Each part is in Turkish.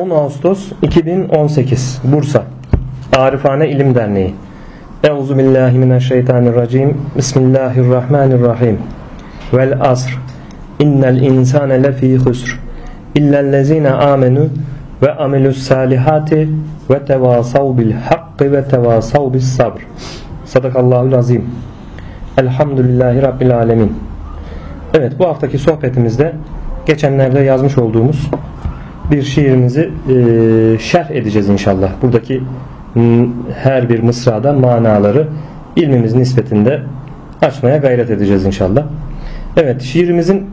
10 Ağustos 2018 Bursa. Arifane İlim Derneği. Euzu billahi mineşşeytanirracim. Bismillahirrahmanirrahim. Vel asr. İnnel insane lefî husr. İllellezine amenu ve amilus salihati ve tevasav bil hakkı ve tevasav bis sabr. Sadakallahul azim. Elhamdülillahi Rabbil alemin. Evet bu haftaki sohbetimizde geçenlerde yazmış olduğumuz bir şiirimizi e, şerh edeceğiz inşallah. Buradaki her bir mısrada manaları ilmimiz nispetinde açmaya gayret edeceğiz inşallah. Evet şiirimizin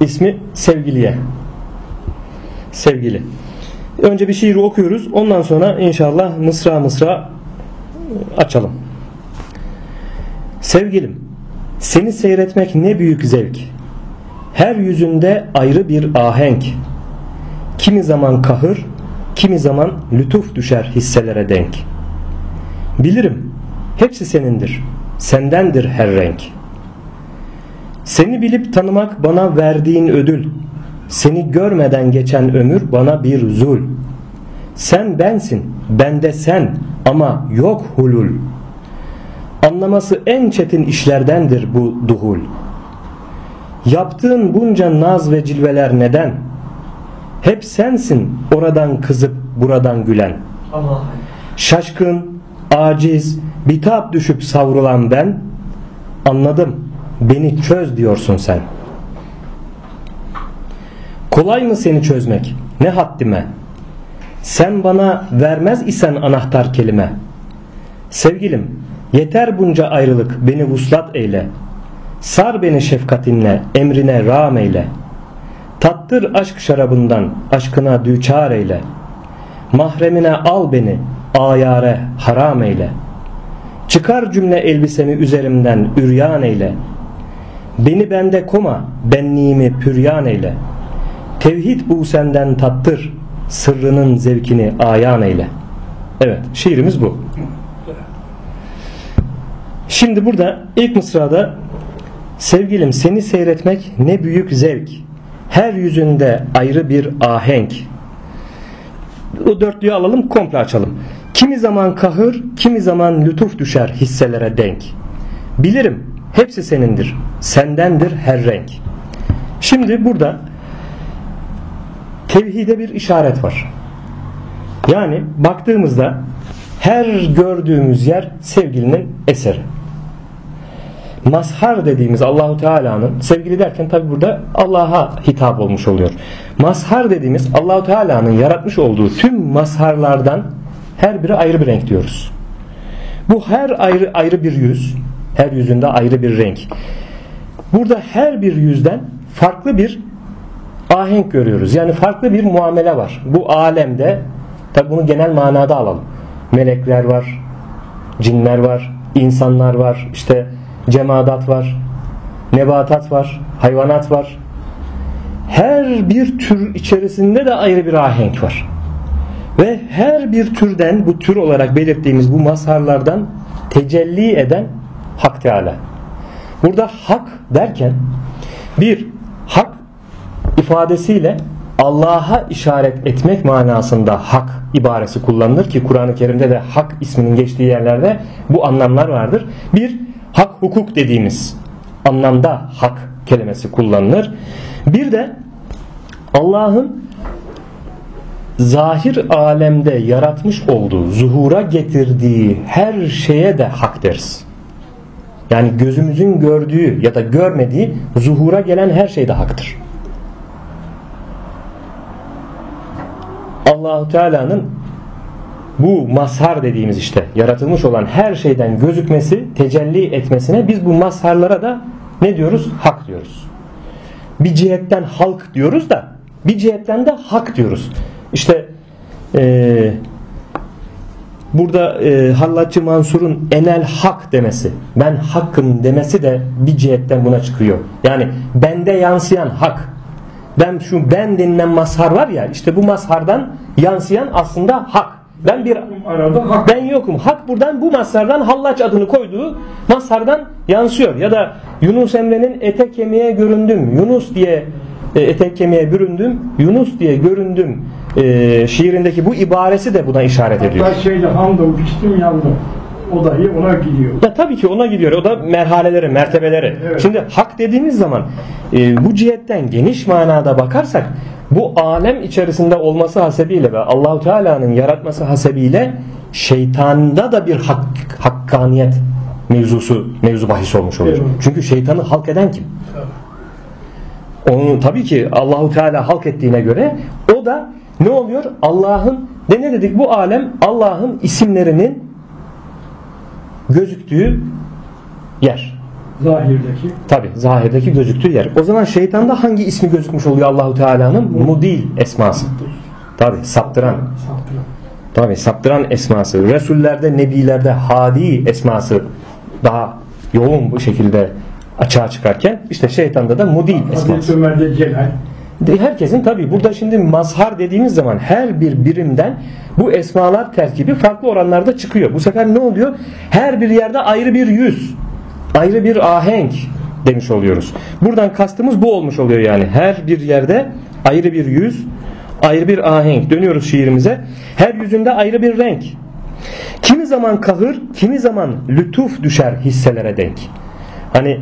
ismi Sevgiliye. Sevgili. Önce bir şiiri okuyoruz. Ondan sonra inşallah mısra mısra açalım. Sevgilim, seni seyretmek ne büyük zevk. Her yüzünde ayrı bir ahenk. Kimi zaman kahır, kimi zaman lütuf düşer hisselere denk. Bilirim, hepsi senindir, sendendir her renk. Seni bilip tanımak bana verdiğin ödül. Seni görmeden geçen ömür bana bir zul. Sen bensin, bende sen ama yok hulul. Anlaması en çetin işlerdendir bu duhul. Yaptığın bunca naz ve cilveler neden? Hep sensin oradan kızıp buradan gülen. Allah. Şaşkın, aciz, bitap düşüp savrulan ben. Anladım, beni çöz diyorsun sen. Kolay mı seni çözmek? Ne haddime? Sen bana vermez isen anahtar kelime. Sevgilim, yeter bunca ayrılık beni vuslat eyle. Sar beni şefkatinle, emrine rağm eyle. Tattır aşk şarabından, aşkına düçar eyle. Mahremine al beni, ayare haram eyle. Çıkar cümle elbisemi üzerimden üryan eyle. Beni bende koma, benliğimi püryan eyle. Tevhid bu senden tattır, sırrının zevkini ayan eyle. Evet, şiirimiz bu. Şimdi burada ilk mısrada Sevgilim seni seyretmek ne büyük zevk. Her yüzünde ayrı bir ahenk. O dörtlüyü alalım komple açalım. Kimi zaman kahır, kimi zaman lütuf düşer hisselere denk. Bilirim hepsi senindir. Sendendir her renk. Şimdi burada tevhide bir işaret var. Yani baktığımızda her gördüğümüz yer sevgilinin eseri mazhar dediğimiz Allahu Teala'nın sevgili derken tabi burada Allah'a hitap olmuş oluyor. Mazhar dediğimiz Allahu Teala'nın yaratmış olduğu tüm mazharlardan her biri ayrı bir renk diyoruz. Bu her ayrı ayrı bir yüz, her yüzünde ayrı bir renk. Burada her bir yüzden farklı bir ahenk görüyoruz. Yani farklı bir muamele var. Bu alemde tabi bunu genel manada alalım. Melekler var, cinler var, insanlar var, işte cemadat var, nebatat var, hayvanat var. Her bir tür içerisinde de ayrı bir ahenk var. Ve her bir türden bu tür olarak belirttiğimiz bu mazharlardan tecelli eden Hak Teala. Burada hak derken bir hak ifadesiyle Allah'a işaret etmek manasında hak ibaresi kullanılır ki Kur'an-ı Kerim'de de hak isminin geçtiği yerlerde bu anlamlar vardır. Bir hak hukuk dediğimiz anlamda hak kelimesi kullanılır. Bir de Allah'ın zahir alemde yaratmış olduğu, zuhura getirdiği her şeye de hak deriz. Yani gözümüzün gördüğü ya da görmediği zuhura gelen her şey de haktır. Allahu Teala'nın bu mazhar dediğimiz işte yaratılmış olan her şeyden gözükmesi, tecelli etmesine biz bu mazharlara da ne diyoruz? Hak diyoruz. Bir cihetten halk diyoruz da bir cihetten de hak diyoruz. İşte e, burada e, Hallatçı Mansur'un enel hak demesi, ben hakkım demesi de bir cihetten buna çıkıyor. Yani bende yansıyan hak. Ben şu ben denilen mazhar var ya işte bu mazhardan yansıyan aslında hak. Ben bir ben yokum. Hak buradan bu mazhardan Hallaç adını koyduğu mazhardan yansıyor. Ya da Yunus Emre'nin ete kemiğe göründüm. Yunus diye e, etek kemiğe büründüm, Yunus diye göründüm e, şiirindeki bu ibaresi de buna işaret ediyor. Hatta şeyde hamdım, piştim, yandım. O dahi ona gidiyor. Ya tabii ki ona gidiyor. O da merhaleleri, mertebeleri. Evet. Şimdi hak dediğimiz zaman e, bu cihetten geniş manada bakarsak bu alem içerisinde olması hasebiyle ve Allahu Teala'nın yaratması hasebiyle şeytanda da bir hak, hakkaniyet mevzusu mevzu bahis olmuş oluyor. Evet. Çünkü şeytanı halk eden kim? Onu tabii ki Allahu Teala halk ettiğine göre o da ne oluyor? Allah'ın de ne dedik bu alem Allah'ın isimlerinin gözüktüğü yer. Zahirdeki. Tabi zahirdeki gözüktüğü yer. O zaman şeytanda hangi ismi gözükmüş oluyor Allahu Teala'nın? Mudil esması. Tabi saptıran. Saptıran. Tabi saptıran esması. Resullerde, nebilerde hadi esması daha yoğun bu şekilde açığa çıkarken işte şeytanda da mudil esması. Hazreti Ömer'de Celal. Herkesin tabi burada şimdi mazhar dediğimiz zaman her bir birimden bu esmalar terkibi farklı oranlarda çıkıyor. Bu sefer ne oluyor? Her bir yerde ayrı bir yüz, ayrı bir ahenk demiş oluyoruz. Buradan kastımız bu olmuş oluyor yani. Her bir yerde ayrı bir yüz, ayrı bir ahenk. Dönüyoruz şiirimize. Her yüzünde ayrı bir renk. Kimi zaman kahır, kimi zaman lütuf düşer hisselere denk. Hani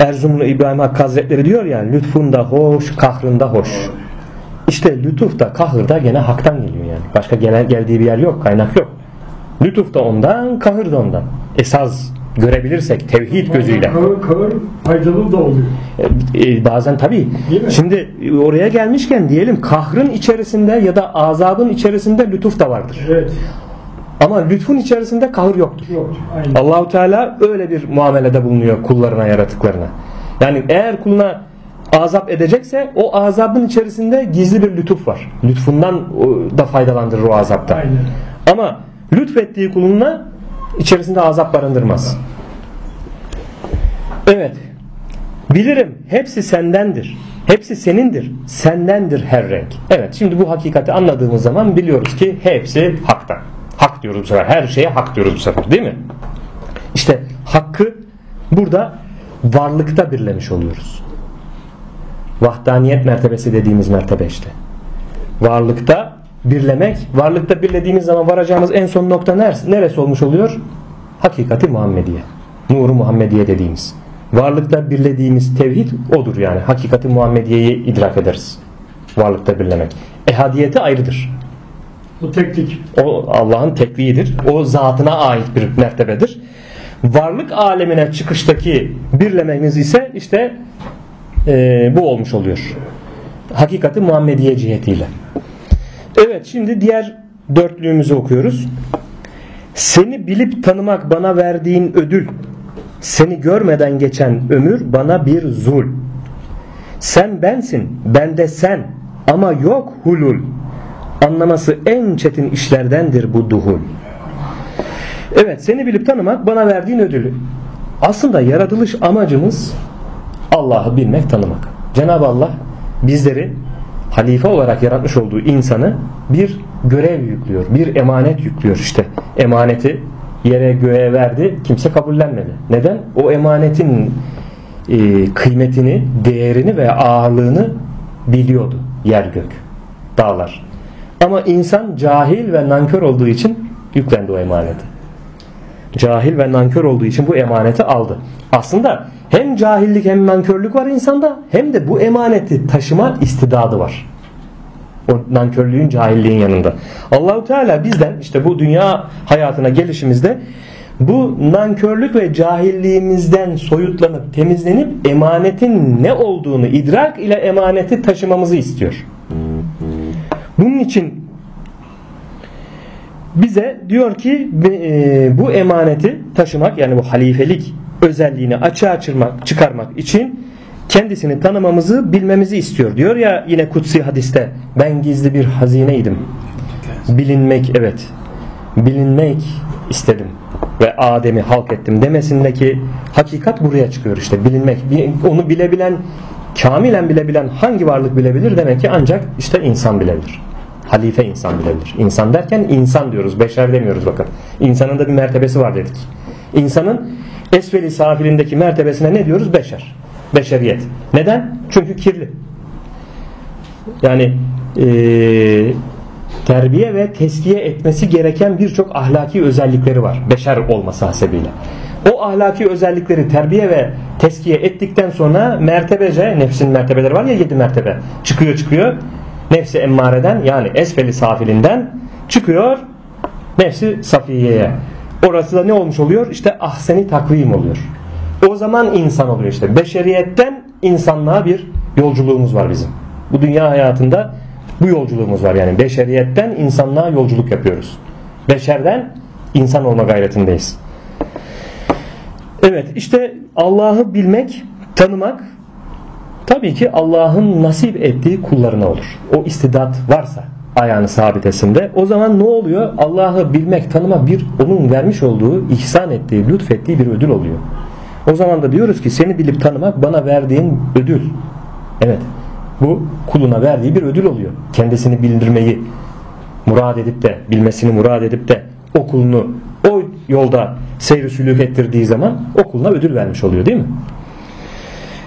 Erzurumlu İbrahim Hakkı Hazretleri diyor ya lütfunda hoş, kahrında hoş. İşte lütuf da kahır da gene haktan geliyor yani. Başka gelen, geldiği bir yer yok, kaynak yok. Lütuf da ondan, kahır da ondan. Esas görebilirsek tevhid gözüyle. Kağır, kağır faydalı da oluyor. E, e, bazen tabii. Şimdi oraya gelmişken diyelim kahrın içerisinde ya da azabın içerisinde lütuf da vardır. Evet. Ama lütfun içerisinde kahır yoktur. Yok. Aynen. Allahu Teala öyle bir muamelede bulunuyor kullarına, yaratıklarına. Yani eğer kuluna azap edecekse o azabın içerisinde gizli bir lütuf var. Lütfundan da faydalandırır o azapta. Aynen. Ama lütfettiği kuluna içerisinde azap barındırmaz. Evet. Bilirim hepsi sendendir. Hepsi senindir. Sendendir her renk. Evet şimdi bu hakikati anladığımız zaman biliyoruz ki hepsi haktan. Hak diyoruz bu sefer. Her şeye hak diyoruz bu sefer değil mi? İşte hakkı burada varlıkta birlemiş oluyoruz. Vahdaniyet mertebesi dediğimiz mertebe işte. Varlıkta birlemek, varlıkta birlediğimiz zaman varacağımız en son nokta neresi, neresi olmuş oluyor? Hakikati Muhammediye. Nuru Muhammediye dediğimiz. Varlıkta birlediğimiz tevhid odur yani. Hakikati Muhammediye'yi idrak ederiz. Varlıkta birlemek. Ehadiyeti ayrıdır. Bu teknik. O Allah'ın tekliğidir. O zatına ait bir mertebedir. Varlık alemine çıkıştaki birlememiz ise işte e, bu olmuş oluyor. Hakikati Muhammediye cihetiyle. Evet şimdi diğer dörtlüğümüzü okuyoruz. Seni bilip tanımak bana verdiğin ödül. Seni görmeden geçen ömür bana bir zul. Sen bensin, ben de sen ama yok hulul. Anlaması en çetin işlerdendir bu duhul. Evet seni bilip tanımak bana verdiğin ödülü. Aslında yaratılış amacımız Allah'ı bilmek tanımak. Cenab-ı Allah bizleri halife olarak yaratmış olduğu insanı bir görev yüklüyor. Bir emanet yüklüyor işte. Emaneti yere göğe verdi. Kimse kabullenmedi. Neden? O emanetin e, kıymetini, değerini ve ağırlığını biliyordu yer gök, dağlar. Ama insan cahil ve nankör olduğu için yüklendi o emaneti. Cahil ve nankör olduğu için bu emaneti aldı. Aslında hem cahillik hem nankörlük var insanda hem de bu emaneti taşıma istidadı var. O nankörlüğün, cahilliğin yanında. Allahu Teala bizden işte bu dünya hayatına gelişimizde bu nankörlük ve cahilliğimizden soyutlanıp temizlenip emanetin ne olduğunu idrak ile emaneti taşımamızı istiyor. Bunun için bize diyor ki e, bu emaneti taşımak yani bu halifelik özelliğini açığa çıkarmak, çıkarmak için kendisini tanımamızı bilmemizi istiyor. Diyor ya yine kutsi hadiste ben gizli bir hazineydim. Bilinmek evet. Bilinmek istedim ve Adem'i halk ettim demesindeki hakikat buraya çıkıyor işte bilinmek. Onu bilebilen kamilen bilebilen hangi varlık bilebilir demek ki ancak işte insan bilebilir. Halife insan bilebilir. İnsan derken insan diyoruz. Beşer demiyoruz bakın. İnsanın da bir mertebesi var dedik. İnsanın esfeli safilindeki mertebesine ne diyoruz? Beşer. Beşeriyet. Neden? Çünkü kirli. Yani e, terbiye ve teskiye etmesi gereken birçok ahlaki özellikleri var. Beşer olması hasebiyle. O ahlaki özellikleri terbiye ve teskiye ettikten sonra mertebece, nefsin mertebeleri var ya yedi mertebe. Çıkıyor çıkıyor. Nefsi emmareden yani esfeli safilinden çıkıyor nefsi safiyeye. Orası da ne olmuş oluyor? İşte ahseni takvim oluyor. O zaman insan oluyor işte. Beşeriyetten insanlığa bir yolculuğumuz var bizim. Bu dünya hayatında bu yolculuğumuz var yani. Beşeriyetten insanlığa yolculuk yapıyoruz. Beşerden insan olma gayretindeyiz. Evet işte Allah'ı bilmek, tanımak tabii ki Allah'ın nasip ettiği kullarına olur. O istidat varsa ayağını sabitesinde o zaman ne oluyor? Allah'ı bilmek, tanıma bir onun vermiş olduğu, ihsan ettiği, lütfettiği bir ödül oluyor. O zaman da diyoruz ki seni bilip tanımak bana verdiğin ödül. Evet. Bu kuluna verdiği bir ödül oluyor. Kendisini bildirmeyi murad edip de bilmesini murad edip de o kulunu o yolda seyri sülük ettirdiği zaman o kuluna ödül vermiş oluyor değil mi?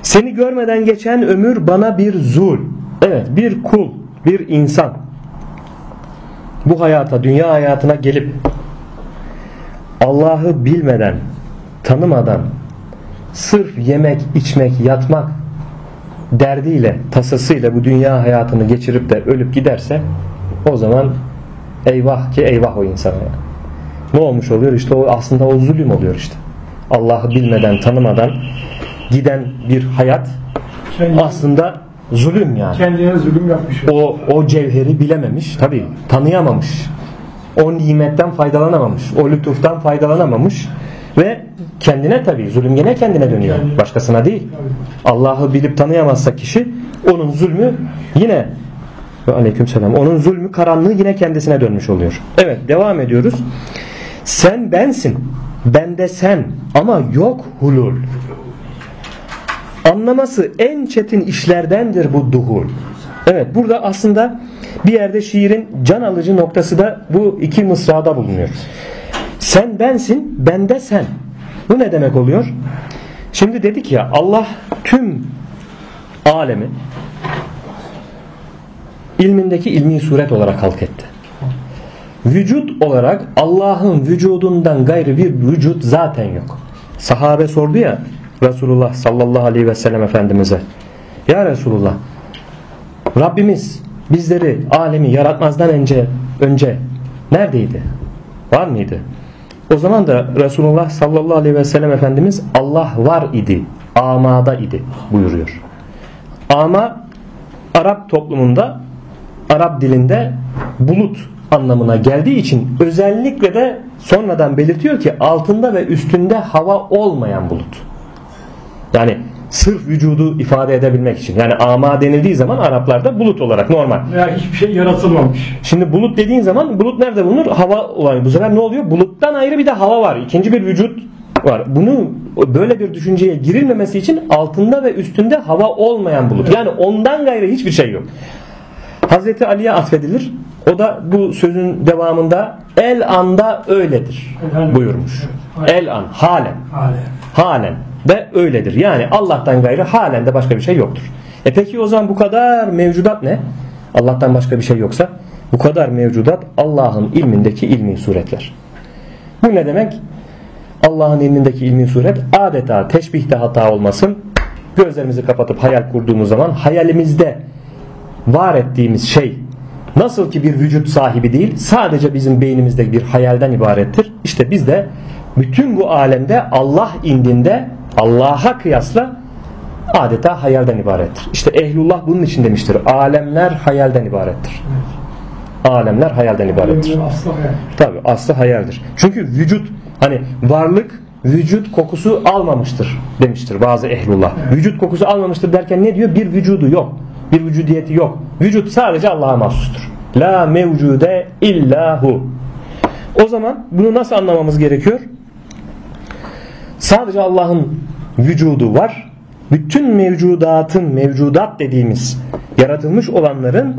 Seni görmeden geçen ömür bana bir zul. Evet bir kul, bir insan bu hayata, dünya hayatına gelip Allah'ı bilmeden, tanımadan sırf yemek, içmek, yatmak derdiyle, tasasıyla bu dünya hayatını geçirip de ölüp giderse o zaman eyvah ki eyvah o insana. Yani. Ne olmuş oluyor? İşte o aslında o zulüm oluyor işte. Allah'ı bilmeden, tanımadan giden bir hayat Kendi, aslında zulüm yani. kendine zulüm yapmış. O o cevheri bilememiş, tabii tanıyamamış. O nimetten faydalanamamış, o lütuftan faydalanamamış ve kendine tabii zulüm gene kendine dönüyor. Başkasına değil. Allah'ı bilip tanıyamazsa kişi onun zulmü yine ve aleykümselam onun zulmü karanlığı yine kendisine dönmüş oluyor. Evet devam ediyoruz. Sen bensin. Ben de sen ama yok hulul. Anlaması en çetin işlerdendir bu duhul. Evet burada aslında bir yerde şiirin can alıcı noktası da bu iki mısrada bulunuyor. Sen bensin, ben de sen. Bu ne demek oluyor? Şimdi dedik ya Allah tüm alemi ilmindeki ilmi suret olarak halk etti. Vücut olarak Allah'ın vücudundan gayrı bir vücut zaten yok. Sahabe sordu ya Resulullah sallallahu aleyhi ve sellem Efendimiz'e Ya Resulullah Rabbimiz bizleri alemi yaratmazdan önce önce neredeydi? Var mıydı? O zaman da Resulullah sallallahu aleyhi ve sellem Efendimiz Allah var idi, amada idi buyuruyor. Ama Arap toplumunda, Arap dilinde bulut anlamına geldiği için özellikle de sonradan belirtiyor ki altında ve üstünde hava olmayan bulut. Yani sırf vücudu ifade edebilmek için. Yani ama denildiği zaman Araplarda bulut olarak normal. Veya hiçbir şey yaratılmamış. Şimdi bulut dediğin zaman bulut nerede bulunur? Hava olan. Bu sefer ne oluyor? Buluttan ayrı bir de hava var. İkinci bir vücut var. Bunu böyle bir düşünceye girilmemesi için altında ve üstünde hava olmayan bulut. Yani ondan gayrı hiçbir şey yok. Hazreti Ali'ye atfedilir. O da bu sözün devamında el anda öyledir buyurmuş. El an halen. Hale. Halen de öyledir. Yani Allah'tan gayrı halen de başka bir şey yoktur. E peki o zaman bu kadar mevcudat ne? Allah'tan başka bir şey yoksa bu kadar mevcudat Allah'ın ilmindeki ilmi suretler. Bu ne demek? Allah'ın ilmindeki ilmi suret adeta teşbihte hata olmasın. Gözlerimizi kapatıp hayal kurduğumuz zaman hayalimizde var ettiğimiz şey nasıl ki bir vücut sahibi değil sadece bizim beynimizde bir hayalden ibarettir. İşte biz de bütün bu alemde Allah indinde Allah'a kıyasla adeta hayalden ibarettir. İşte ehlullah bunun için demiştir. Alemler hayalden ibarettir. Alemler hayalden ibarettir. Alemler hayal. Tabi aslı hayaldir. Çünkü vücut hani varlık vücut kokusu almamıştır demiştir bazı ehlullah. Vücut kokusu almamıştır derken ne diyor? Bir vücudu yok. Bir vücudiyeti yok. Vücut sadece Allah'a mahsustur. La mevcude illahu. O zaman bunu nasıl anlamamız gerekiyor? Sadece Allah'ın vücudu var. Bütün mevcudatın mevcudat dediğimiz yaratılmış olanların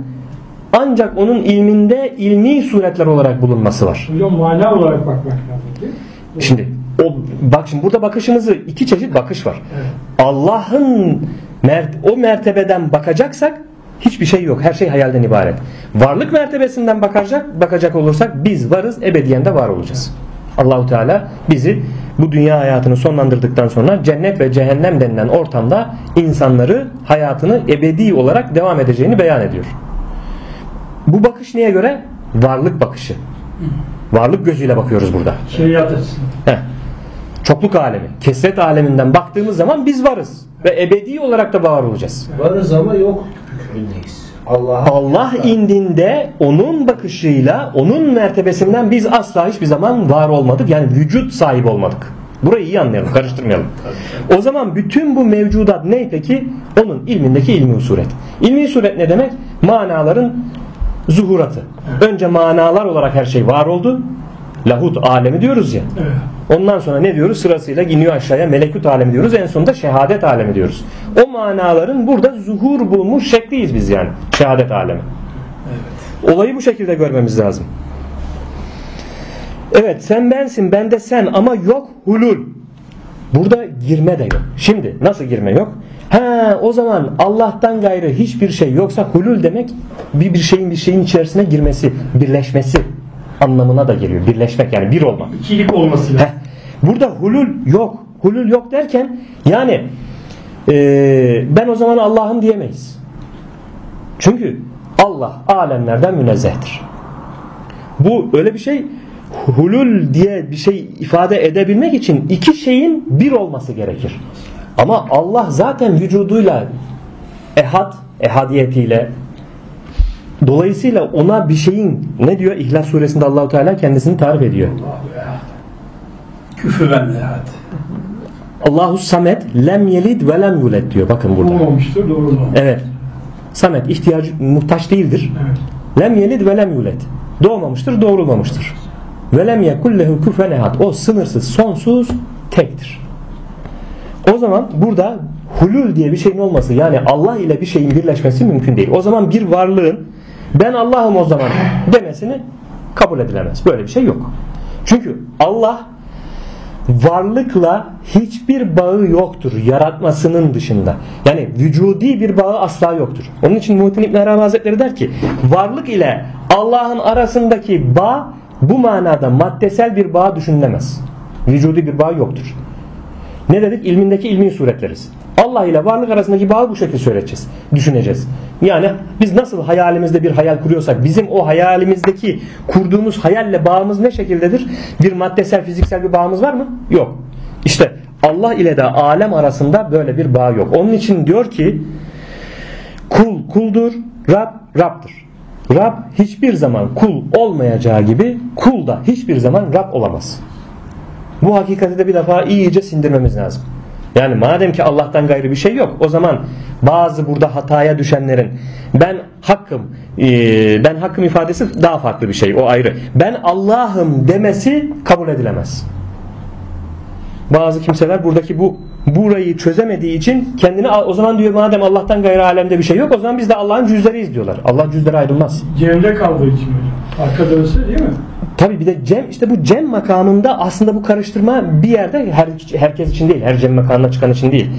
ancak onun ilminde ilmi suretler olarak bulunması var. Hocam mana olarak bakmak lazım değil mi? Şimdi o bak şimdi burada bakışımızı iki çeşit bakış var. Evet. Allah'ın mert, o mertebeden bakacaksak hiçbir şey yok. Her şey hayalden ibaret. Varlık mertebesinden bakacak bakacak olursak biz varız, ebediyen de var olacağız. Allahu Teala bizi bu dünya hayatını sonlandırdıktan sonra cennet ve cehennem denilen ortamda insanları hayatını ebedi olarak devam edeceğini beyan ediyor. Bu bakış neye göre? Varlık bakışı. Varlık gözüyle bakıyoruz burada. Şeriat açısından. Heh. Çokluk alemi, kesret aleminden baktığımız zaman biz varız ve ebedi olarak da var olacağız. Varız ama yok hükmündeyiz. Allah'a Allah indinde onun bakışıyla, onun mertebesinden biz asla hiçbir zaman var olmadık. Yani vücut sahibi olmadık. Burayı iyi anlayalım, karıştırmayalım. O zaman bütün bu mevcudat ne peki? Onun ilmindeki ilmi suret. İlmi suret ne demek? Manaların zuhuratı. Önce manalar olarak her şey var oldu. Lahut alemi diyoruz ya. Evet. Ondan sonra ne diyoruz? Sırasıyla iniyor aşağıya melekut alemi diyoruz. En sonunda şehadet alemi diyoruz. O manaların burada zuhur bulmuş şekliyiz biz yani. Şehadet alemi. Olayı bu şekilde görmemiz lazım. Evet sen bensin ben de sen ama yok hulul. Burada girme de yok. Şimdi nasıl girme yok? Ha o zaman Allah'tan gayrı hiçbir şey yoksa hulul demek bir bir şeyin bir şeyin içerisine girmesi, birleşmesi anlamına da geliyor. Birleşmek yani bir olmak. İkilik olması. Heh. Burada hulul yok. Hulul yok derken yani eee, ben o zaman Allah'ım diyemeyiz. Çünkü Allah alemlerden münezzehtir. Bu öyle bir şey hulul diye bir şey ifade edebilmek için iki şeyin bir olması gerekir. Ama Allah zaten vücuduyla ehad, ehadiyetiyle dolayısıyla ona bir şeyin ne diyor İhlas suresinde Allahu Teala kendisini tarif ediyor. Küfüren lehat. Allahu Samet lem yelid ve lem yuled diyor. Bakın burada. Olmamıştır, doğru? Evet. Samet ihtiyacı muhtaç değildir. Evet. Lem yelid ve lem yuled. Doğmamıştır, doğrulmamıştır. Ve lem yekul lehu kufen ehad. O sınırsız, sonsuz, tektir. O zaman burada hulul diye bir şeyin olması yani Allah ile bir şeyin birleşmesi mümkün değil. O zaman bir varlığın ben Allah'ım o zaman demesini kabul edilemez. Böyle bir şey yok. Çünkü Allah varlıkla hiçbir bağı yoktur yaratmasının dışında. Yani vücudi bir bağı asla yoktur. Onun için Muhittin İbn Arabi Hazretleri der ki varlık ile Allah'ın arasındaki bağ bu manada maddesel bir bağ düşünülemez. Vücudi bir bağ yoktur. Ne dedik? İlmindeki ilmi suretleriz. Allah ile varlık arasındaki bağı bu şekilde söyleyeceğiz. Düşüneceğiz. Yani biz nasıl hayalimizde bir hayal kuruyorsak bizim o hayalimizdeki kurduğumuz hayalle bağımız ne şekildedir? Bir maddesel fiziksel bir bağımız var mı? Yok. İşte Allah ile de alem arasında böyle bir bağ yok. Onun için diyor ki kul kuldur, Rab Rab'dır. Rab hiçbir zaman kul olmayacağı gibi kul da hiçbir zaman Rab olamaz. Bu hakikati de bir defa iyice sindirmemiz lazım. Yani madem ki Allah'tan gayrı bir şey yok o zaman bazı burada hataya düşenlerin ben hakkım e, ben hakkım ifadesi daha farklı bir şey o ayrı. Ben Allah'ım demesi kabul edilemez. Bazı kimseler buradaki bu burayı çözemediği için kendini o zaman diyor madem Allah'tan gayrı alemde bir şey yok o zaman biz de Allah'ın cüzleriyiz diyorlar. Allah cüzleri ayrılmaz. Cem'de kaldığı için hocam. Arka değil mi? Tabi bir de cem işte bu cem makamında aslında bu karıştırma bir yerde her, herkes için değil. Her cem makamına çıkan için değil.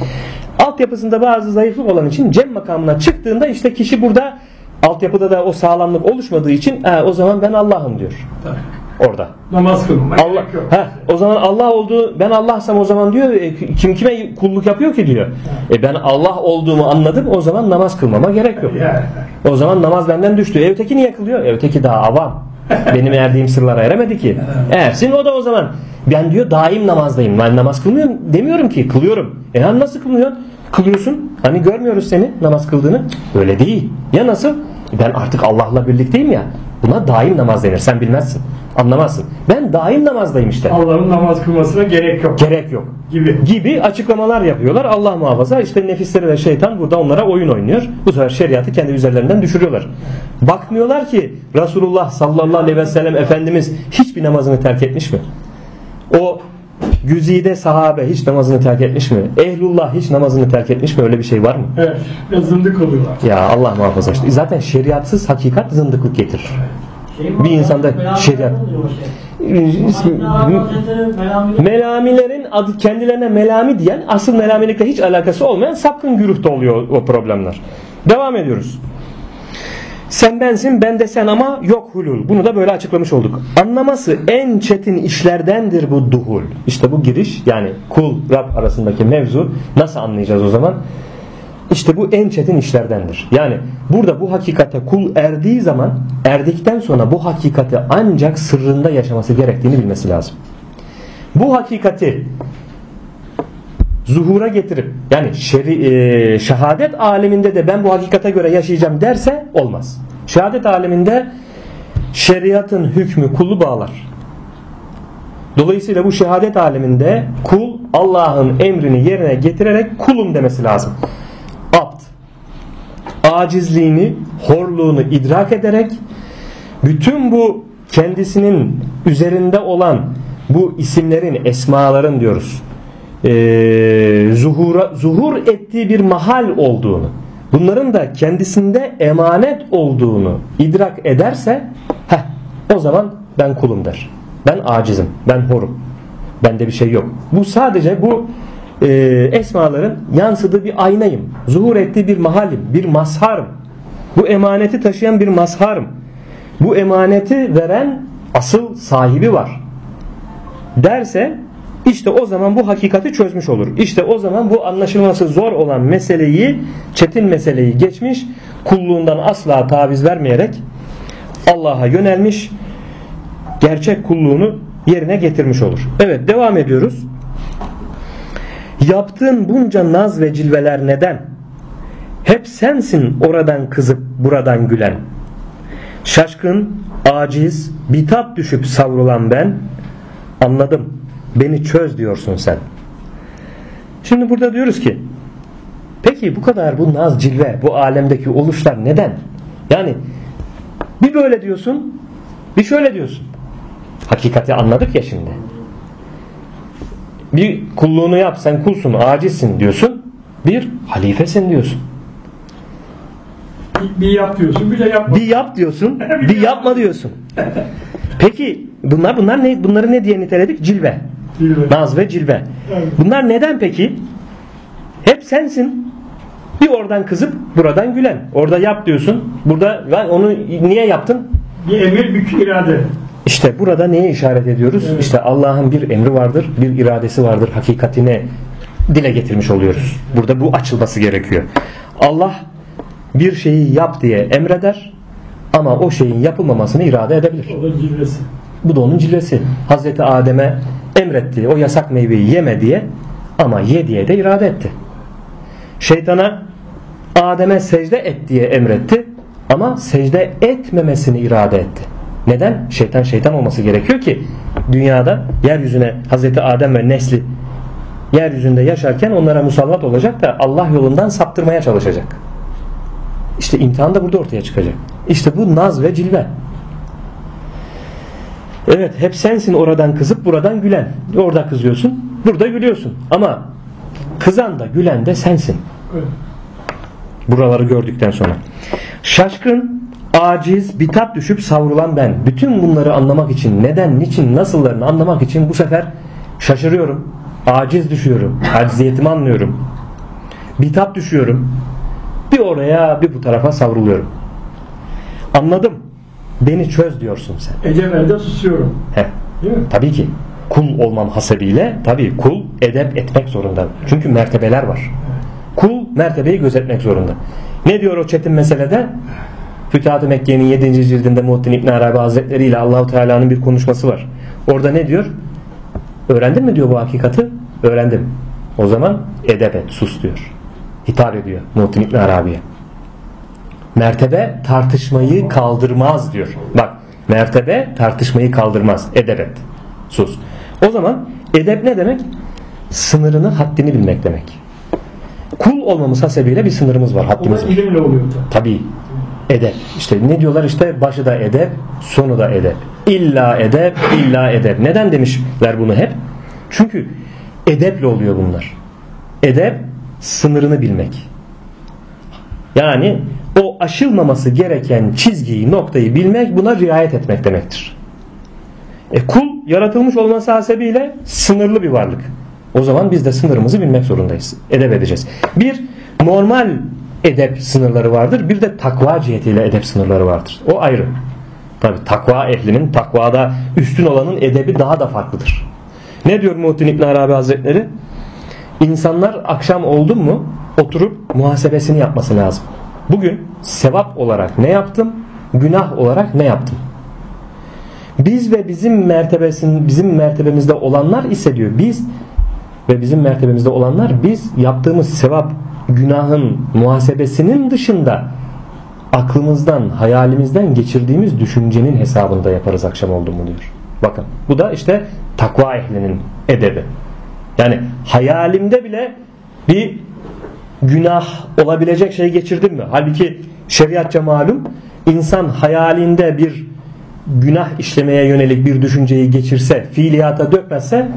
Altyapısında bazı zayıflık olan için cem makamına çıktığında işte kişi burada altyapıda da o sağlamlık oluşmadığı için "Ha, o zaman ben Allah'ım diyor. Tabii. Orada. Namaz kılmama Allah, yok. ha, o zaman Allah oldu ben Allah'sam o zaman diyor e, kim kime kulluk yapıyor ki diyor. E ben Allah olduğumu anladım o zaman namaz kılmama gerek yok. O zaman namaz benden düştü. E, öteki niye kılıyor? E, öteki daha avam. Benim erdiğim sırlara eremedi ki. Ersin o da o zaman. Ben diyor daim namazdayım. Ben namaz kılmıyorum demiyorum ki. Kılıyorum. E hani nasıl kılıyorsun? Kılıyorsun. Hani görmüyoruz seni namaz kıldığını. Öyle değil. Ya nasıl? Ben artık Allah'la birlikteyim ya. Buna daim namaz denir. Sen bilmezsin. Anlamazsın. Ben daim namazdayım işte. Allah'ın namaz kılmasına gerek yok. Gerek yok gibi. gibi açıklamalar yapıyorlar. Allah muhafaza işte nefisleri ve şeytan burada onlara oyun oynuyor. Bu sefer şeriatı kendi üzerlerinden düşürüyorlar. Bakmıyorlar ki Resulullah sallallahu aleyhi ve sellem Efendimiz hiçbir namazını terk etmiş mi? O güzide sahabe hiç namazını terk etmiş mi? Ehlullah hiç namazını terk etmiş mi? Öyle bir şey var mı? Evet. Ve zındık oluyorlar. Ya Allah muhafaza işte. Zaten şeriatsız hakikat zındıklık getirir. Bir insanda şeriat Melamilerin adı kendilerine melami diyen asıl melamilikle hiç alakası olmayan sapkın güruhta oluyor o problemler. Devam ediyoruz. Sen bensin ben de sen ama yok hulul. Bunu da böyle açıklamış olduk. Anlaması en çetin işlerdendir bu duhul. İşte bu giriş yani kul Rab arasındaki mevzu nasıl anlayacağız o zaman? İşte bu en çetin işlerdendir. Yani burada bu hakikate kul erdiği zaman erdikten sonra bu hakikati ancak sırrında yaşaması gerektiğini bilmesi lazım. Bu hakikati zuhura getirip yani şeri, e, şehadet aleminde de ben bu hakikate göre yaşayacağım derse olmaz. Şehadet aleminde şeriatın hükmü kulu bağlar. Dolayısıyla bu şehadet aleminde kul Allah'ın emrini yerine getirerek kulum demesi lazım. Abd acizliğini, horluğunu idrak ederek bütün bu kendisinin üzerinde olan bu isimlerin, esmaların diyoruz e, zuhura, zuhur ettiği bir mahal olduğunu bunların da kendisinde emanet olduğunu idrak ederse heh, o zaman ben kulum der. Ben acizim. Ben horum. Bende bir şey yok. Bu sadece bu e, esmaların yansıdığı bir aynayım. Zuhur ettiği bir mahalim. Bir mazharım. Bu emaneti taşıyan bir mazharım. Bu emaneti veren asıl sahibi var. Derse işte o zaman bu hakikati çözmüş olur. İşte o zaman bu anlaşılması zor olan meseleyi, çetin meseleyi geçmiş, kulluğundan asla taviz vermeyerek Allah'a yönelmiş, gerçek kulluğunu yerine getirmiş olur. Evet devam ediyoruz. Yaptığın bunca naz ve cilveler neden? Hep sensin oradan kızıp buradan gülen. Şaşkın, aciz, bitap düşüp savrulan ben anladım Beni çöz diyorsun sen. Şimdi burada diyoruz ki peki bu kadar bu naz cilve bu alemdeki oluşlar neden? Yani bir böyle diyorsun bir şöyle diyorsun. Hakikati anladık ya şimdi. Bir kulluğunu yap sen kulsun acizsin diyorsun. Bir halifesin diyorsun. Bir yap diyorsun bir de yapma. Bir yap diyorsun bir yapma diyorsun. Peki bunlar bunlar ne bunları ne diye niteledik? Cilve. Cilve. Naz ve cilve. Evet. Bunlar neden peki? Hep sensin. Bir oradan kızıp buradan gülen. Orada yap diyorsun. Burada ben onu niye yaptın? Bir emir bir irade. İşte burada neye işaret ediyoruz? Evet. İşte Allah'ın bir emri vardır, bir iradesi vardır. Hakikatini dile getirmiş oluyoruz. Burada bu açılması gerekiyor. Allah bir şeyi yap diye emreder ama o şeyin yapılmamasını irade edebilir. O da cilvesi. Bu da onun cilvesi. Hazreti Adem'e emretti o yasak meyveyi yeme diye ama ye diye de irade etti. Şeytana Adem'e secde et diye emretti ama secde etmemesini irade etti. Neden? Şeytan şeytan olması gerekiyor ki dünyada yeryüzüne Hazreti Adem ve nesli yeryüzünde yaşarken onlara musallat olacak da Allah yolundan saptırmaya çalışacak. İşte imtihan da burada ortaya çıkacak. İşte bu naz ve cilve. Evet hep sensin oradan kızıp buradan gülen. Orada kızıyorsun, burada gülüyorsun. Ama kızan da gülen de sensin. Buraları gördükten sonra. Şaşkın, aciz, bitap düşüp savrulan ben. Bütün bunları anlamak için, neden, niçin, nasıllarını anlamak için bu sefer şaşırıyorum. Aciz düşüyorum. Aciziyetimi anlıyorum. Bitap düşüyorum. Bir oraya bir bu tarafa savruluyorum. Anladım. Beni çöz diyorsun sen. Ecevelde susuyorum. Heh. Değil mi? Tabii ki kul olmam hasebiyle tabii kul edep etmek zorunda. Çünkü mertebeler var. Kul mertebeyi gözetmek zorunda. Ne diyor o çetin meselede? Fütuhat-ı Mekke'nin 7. cildinde Muhittin İbn Arabi Hazretleri ile Allahu Teala'nın bir konuşması var. Orada ne diyor? Öğrendin mi diyor bu hakikati? Öğrendim. O zaman edep et, sus diyor. Hitap ediyor Muhittin İbn Arabi'ye. Mertebe tartışmayı kaldırmaz diyor. Bak mertebe tartışmayı kaldırmaz. Edep et. Sus. O zaman edep ne demek? Sınırını, haddini bilmek demek. Kul olmamız hasebiyle bir sınırımız var, haddimiz var. ilimle oluyor. Tabii. Edep. İşte ne diyorlar işte başı da edep, sonu da edep. İlla edep, illa edep. Neden demişler bunu hep? Çünkü edeple oluyor bunlar. Edep sınırını bilmek. Yani o aşılmaması gereken çizgiyi, noktayı bilmek buna riayet etmek demektir. E kul yaratılmış olması hasebiyle sınırlı bir varlık. O zaman biz de sınırımızı bilmek zorundayız. Edep edeceğiz. Bir normal edep sınırları vardır. Bir de takva cihetiyle edep sınırları vardır. O ayrı. Tabi takva ehlinin takvada üstün olanın edebi daha da farklıdır. Ne diyor Muhittin İbn Arabi Hazretleri? İnsanlar akşam oldu mu oturup muhasebesini yapması lazım. Bugün sevap olarak ne yaptım? Günah olarak ne yaptım? Biz ve bizim mertebesin bizim mertebemizde olanlar ise diyor biz ve bizim mertebemizde olanlar biz yaptığımız sevap günahın muhasebesinin dışında aklımızdan, hayalimizden geçirdiğimiz düşüncenin hesabında yaparız akşam oldu mu diyor. Bakın bu da işte takva ehlinin edebi. Yani hayalimde bile bir günah olabilecek şey geçirdim mi? Halbuki şeriatça malum insan hayalinde bir günah işlemeye yönelik bir düşünceyi geçirse, fiiliyata dökmezse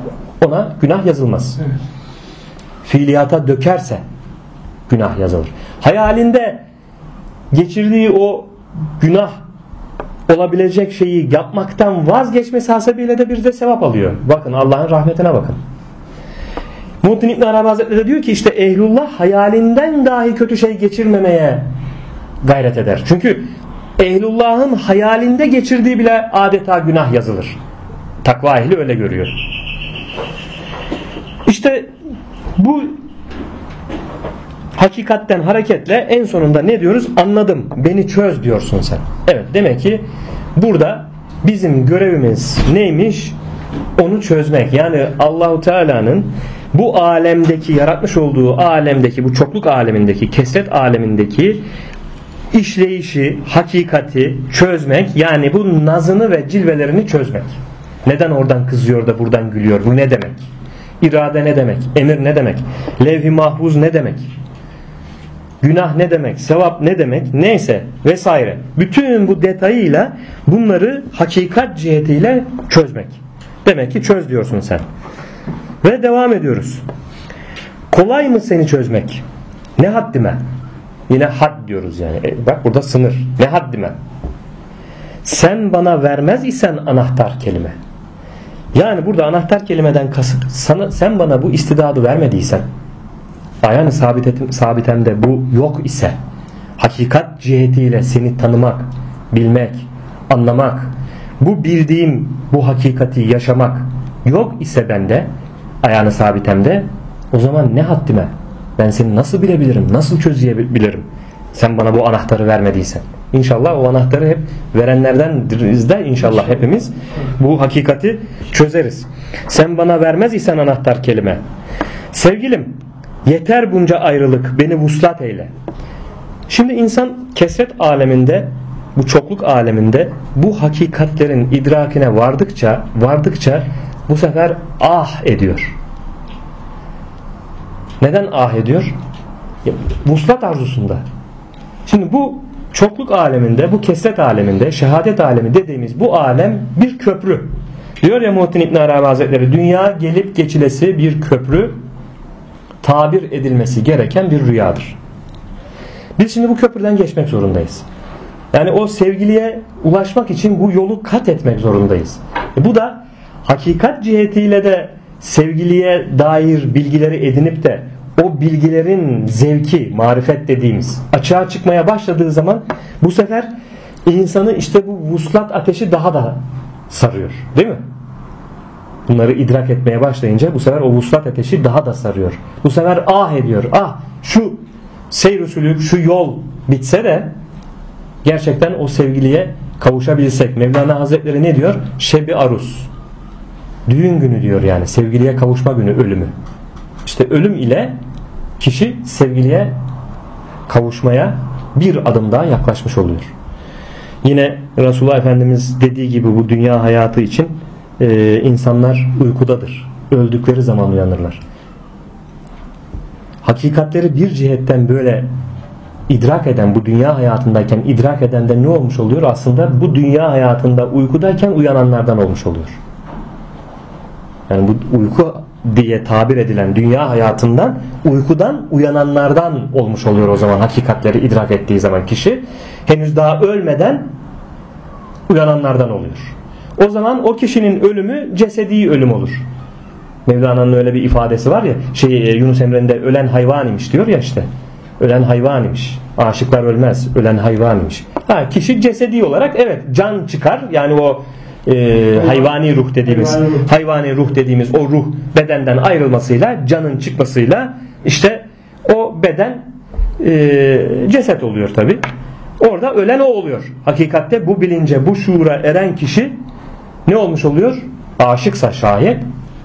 ona günah yazılmaz. Evet. Fiiliyata dökerse günah yazılır. Hayalinde geçirdiği o günah olabilecek şeyi yapmaktan vazgeçmesi hasebiyle de bir de sevap alıyor. Bakın Allah'ın rahmetine bakın. Muhittin İbn Arabi Hazretleri diyor ki işte ehlullah hayalinden dahi kötü şey geçirmemeye gayret eder. Çünkü ehlullahın hayalinde geçirdiği bile adeta günah yazılır. Takva ehli öyle görüyor. İşte bu hakikatten hareketle en sonunda ne diyoruz? Anladım. Beni çöz diyorsun sen. Evet demek ki burada bizim görevimiz neymiş? Onu çözmek. Yani Allahu Teala'nın bu alemdeki yaratmış olduğu alemdeki bu çokluk alemindeki kesret alemindeki işleyişi, hakikati çözmek yani bu nazını ve cilvelerini çözmek. Neden oradan kızıyor da buradan gülüyor? Bu ne demek? İrade ne demek? Emir ne demek? Levh-i mahfuz ne demek? Günah ne demek? Sevap ne demek? Neyse vesaire. Bütün bu detayıyla bunları hakikat cihetiyle çözmek. Demek ki çöz diyorsun sen. Ve devam ediyoruz. Kolay mı seni çözmek? Ne haddime? Yine had diyoruz yani. E, bak burada sınır. Ne haddime? Sen bana vermez isen anahtar kelime. Yani burada anahtar kelimeden kasıt sana, sen bana bu istidadı vermediysen ayağını sabitem, sabitemde bu yok ise hakikat cihetiyle seni tanımak, bilmek, anlamak, bu bildiğim bu hakikati yaşamak yok ise bende ayağını sabitemde o zaman ne haddime ben seni nasıl bilebilirim nasıl çözebilirim sen bana bu anahtarı vermediysen İnşallah o anahtarı hep verenlerdeniz de inşallah hepimiz bu hakikati çözeriz. Sen bana vermez isen anahtar kelime. Sevgilim yeter bunca ayrılık beni vuslat eyle. Şimdi insan kesret aleminde bu çokluk aleminde bu hakikatlerin idrakine vardıkça vardıkça bu sefer ah ediyor. Neden ah ediyor? Vuslat arzusunda. Şimdi bu çokluk aleminde, bu kesret aleminde, şehadet alemi dediğimiz bu alem bir köprü. Diyor ya Muhittin İbn Arabi Hazretleri dünya gelip geçilesi bir köprü tabir edilmesi gereken bir rüyadır. Biz şimdi bu köprüden geçmek zorundayız. Yani o sevgiliye ulaşmak için bu yolu kat etmek zorundayız. E bu da hakikat cihetiyle de sevgiliye dair bilgileri edinip de o bilgilerin zevki, marifet dediğimiz açığa çıkmaya başladığı zaman bu sefer insanı işte bu vuslat ateşi daha da sarıyor. Değil mi? Bunları idrak etmeye başlayınca bu sefer o vuslat ateşi daha da sarıyor. Bu sefer ah ediyor. Ah şu seyr usulü, şu yol bitse de gerçekten o sevgiliye kavuşabilsek. Mevlana Hazretleri ne diyor? Şebi arus. Düğün günü diyor yani. Sevgiliye kavuşma günü ölümü. İşte ölüm ile kişi sevgiliye kavuşmaya bir adım daha yaklaşmış oluyor. Yine Resulullah Efendimiz dediği gibi bu dünya hayatı için e, insanlar uykudadır. Öldükleri zaman uyanırlar. Hakikatleri bir cihetten böyle idrak eden bu dünya hayatındayken idrak eden de ne olmuş oluyor? Aslında bu dünya hayatında uykudayken uyananlardan olmuş oluyor. Yani bu uyku diye tabir edilen dünya hayatından uykudan uyananlardan olmuş oluyor o zaman hakikatleri idrak ettiği zaman kişi henüz daha ölmeden uyananlardan oluyor. O zaman o kişinin ölümü cesedi ölüm olur. Mevlana'nın öyle bir ifadesi var ya şey Yunus Emre'nin de ölen hayvan imiş diyor ya işte. Ölen hayvan imiş. Aşıklar ölmez. Ölen hayvan imiş. Ha, kişi cesedi olarak evet can çıkar. Yani o e, hayvani ruh dediğimiz Hayvani ruh. hayvani ruh dediğimiz o ruh bedenden ayrılmasıyla canın çıkmasıyla işte o beden e, ceset oluyor tabi. Orada ölen o oluyor. Hakikatte bu bilince, bu şuura eren kişi ne olmuş oluyor? Aşıksa şayet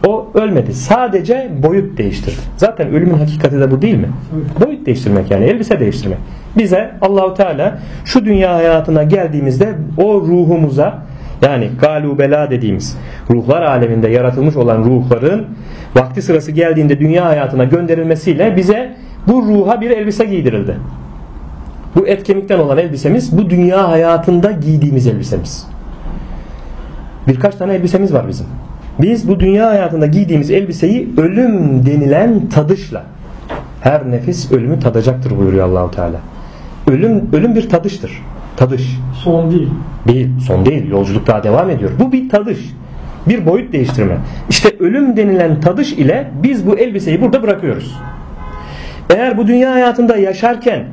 o ölmedi. Sadece boyut değiştirdi. Zaten ölümün hakikati de bu değil mi? Boyut değiştirmek yani elbise değiştirmek. Bize Allahu Teala şu dünya hayatına geldiğimizde o ruhumuza yani galubela dediğimiz ruhlar aleminde yaratılmış olan ruhların vakti sırası geldiğinde dünya hayatına gönderilmesiyle bize bu ruha bir elbise giydirildi. Bu et kemikten olan elbisemiz bu dünya hayatında giydiğimiz elbisemiz. Birkaç tane elbisemiz var bizim. Biz bu dünya hayatında giydiğimiz elbiseyi ölüm denilen tadışla her nefis ölümü tadacaktır buyuruyor Allahu Teala. Ölüm ölüm bir tadıştır. Tadış. Son değil. Değil, son değil. Yolculuk daha devam ediyor. Bu bir tadış. Bir boyut değiştirme. İşte ölüm denilen tadış ile biz bu elbiseyi burada bırakıyoruz. Eğer bu dünya hayatında yaşarken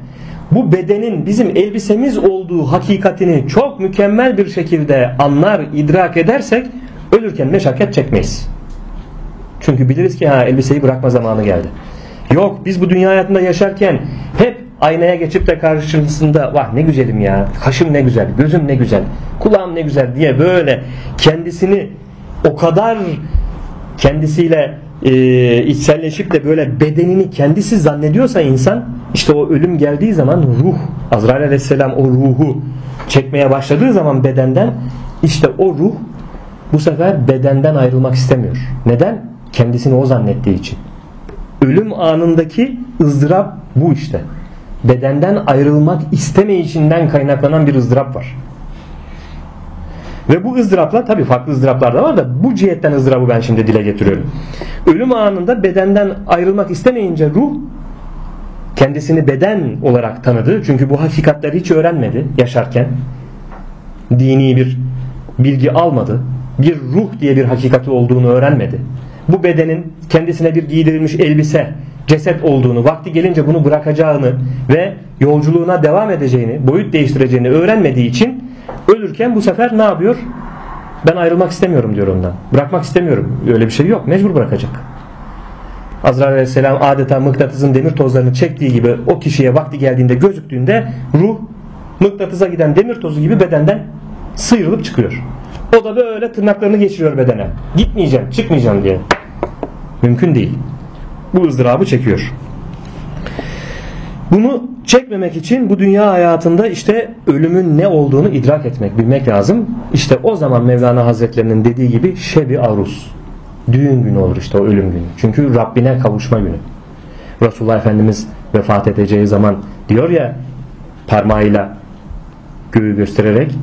bu bedenin bizim elbisemiz olduğu hakikatini çok mükemmel bir şekilde anlar, idrak edersek ölürken meşakkat çekmeyiz. Çünkü biliriz ki ha elbiseyi bırakma zamanı geldi. Yok biz bu dünya hayatında yaşarken hep aynaya geçip de karşısında vah ne güzelim ya kaşım ne güzel gözüm ne güzel kulağım ne güzel diye böyle kendisini o kadar kendisiyle e, içselleşip de böyle bedenini kendisi zannediyorsa insan işte o ölüm geldiği zaman ruh Azrail aleyhisselam o ruhu çekmeye başladığı zaman bedenden işte o ruh bu sefer bedenden ayrılmak istemiyor. Neden? Kendisini o zannettiği için. Ölüm anındaki ızdırap bu işte. Bedenden ayrılmak istemeyişinden kaynaklanan bir ızdırap var. Ve bu ızdıraplar tabii farklı ızdıraplar da var da bu cihetten ızdırabı ben şimdi dile getiriyorum. Ölüm anında bedenden ayrılmak istemeyince ruh kendisini beden olarak tanıdı. Çünkü bu hakikatleri hiç öğrenmedi yaşarken. Dini bir bilgi almadı. Bir ruh diye bir hakikati olduğunu öğrenmedi. Bu bedenin kendisine bir giydirilmiş elbise, ceset olduğunu, vakti gelince bunu bırakacağını ve yolculuğuna devam edeceğini, boyut değiştireceğini öğrenmediği için ölürken bu sefer ne yapıyor? Ben ayrılmak istemiyorum diyor ondan. Bırakmak istemiyorum. Öyle bir şey yok. Mecbur bırakacak. Azrail aleyhisselam adeta mıknatısın demir tozlarını çektiği gibi o kişiye vakti geldiğinde gözüktüğünde ruh mıknatısa giden demir tozu gibi bedenden sıyrılıp çıkıyor. O da böyle tırnaklarını geçiriyor bedene. Gitmeyeceğim, çıkmayacağım diye. Mümkün değil. Bu ızdırabı çekiyor. Bunu çekmemek için bu dünya hayatında işte ölümün ne olduğunu idrak etmek, bilmek lazım. İşte o zaman Mevlana Hazretlerinin dediği gibi şebi aruz. Düğün günü olur işte o ölüm günü. Çünkü Rabbine kavuşma günü. Resulullah Efendimiz vefat edeceği zaman diyor ya parmağıyla göğü göstererek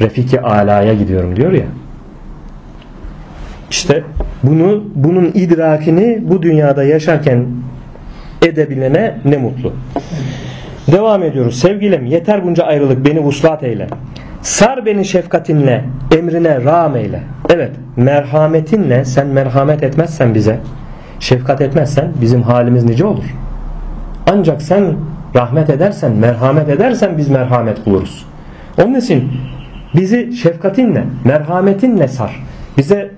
Refiki Ala'ya gidiyorum diyor ya. İşte bunu bunun idrakini bu dünyada yaşarken edebilene ne mutlu. Devam ediyoruz. Sevgilim yeter bunca ayrılık beni vuslat eyle. Sar beni şefkatinle, emrine rağm eyle. Evet, merhametinle sen merhamet etmezsen bize, şefkat etmezsen bizim halimiz nice olur. Ancak sen rahmet edersen, merhamet edersen biz merhamet buluruz. Onun için bizi şefkatinle, merhametinle sar. Bize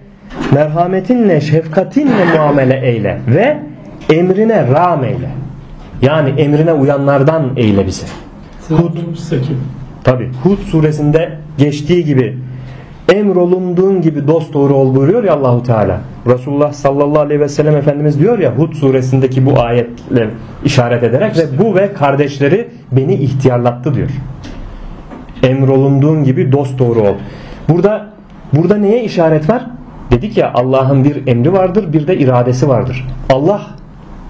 merhametinle, şefkatinle muamele eyle ve emrine rağm eyle. Yani emrine uyanlardan eyle bizi. Müstakim. Tabi Hud suresinde geçtiği gibi emrolunduğun gibi dost doğru ol buyuruyor ya Allahu Teala. Resulullah sallallahu aleyhi ve sellem Efendimiz diyor ya Hud suresindeki bu ayetle işaret ederek ve bu ve kardeşleri beni ihtiyarlattı diyor. Emrolunduğun gibi dost doğru ol. Burada burada neye işaret var? Dedik ya Allah'ın bir emri vardır bir de iradesi vardır. Allah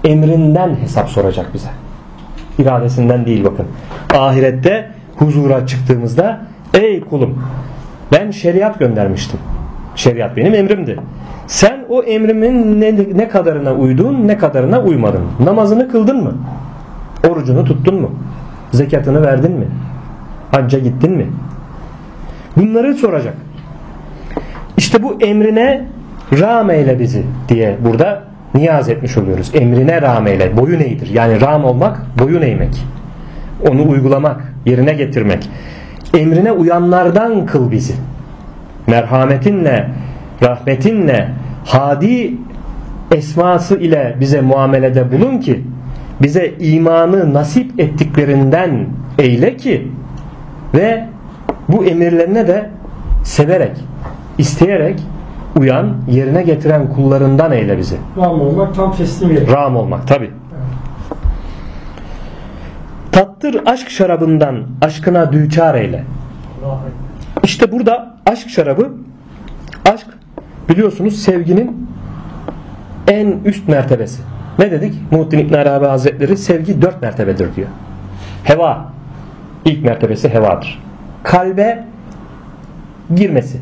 emrinden hesap soracak bize. İradesinden değil bakın. Ahirette huzura çıktığımızda ey kulum ben şeriat göndermiştim. Şeriat benim emrimdi. Sen o emrimin ne, ne kadarına uydun ne kadarına uymadın. Namazını kıldın mı? Orucunu tuttun mu? Zekatını verdin mi? Hacca gittin mi? Bunları soracak. İşte bu emrine rağm eyle bizi diye burada niyaz etmiş oluyoruz. Emrine ram eyle. Boyun eğdir. Yani ram olmak boyun eğmek. Onu uygulamak, yerine getirmek. Emrine uyanlardan kıl bizi. Merhametinle, rahmetinle, hadi esması ile bize muamelede bulun ki bize imanı nasip ettiklerinden eyle ki ve bu emirlerine de severek, isteyerek uyan, yerine getiren kullarından eyle bizi. Ram olmak tam teslimiyet. Ram olmak tabi. Tattır aşk şarabından aşkına düçar eyle. İşte burada aşk şarabı aşk biliyorsunuz sevginin en üst mertebesi. Ne dedik? Muhittin İbn Arabi Hazretleri sevgi dört mertebedir diyor. Heva ilk mertebesi hevadır. Kalbe girmesi.